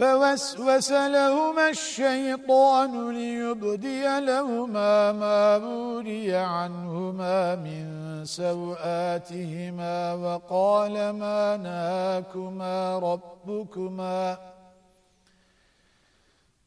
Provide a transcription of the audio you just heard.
فوسوس لهما الشيطان ليبدي لهما ما بوري عنهما من سوآتهما وقال ما نهاكما ربكما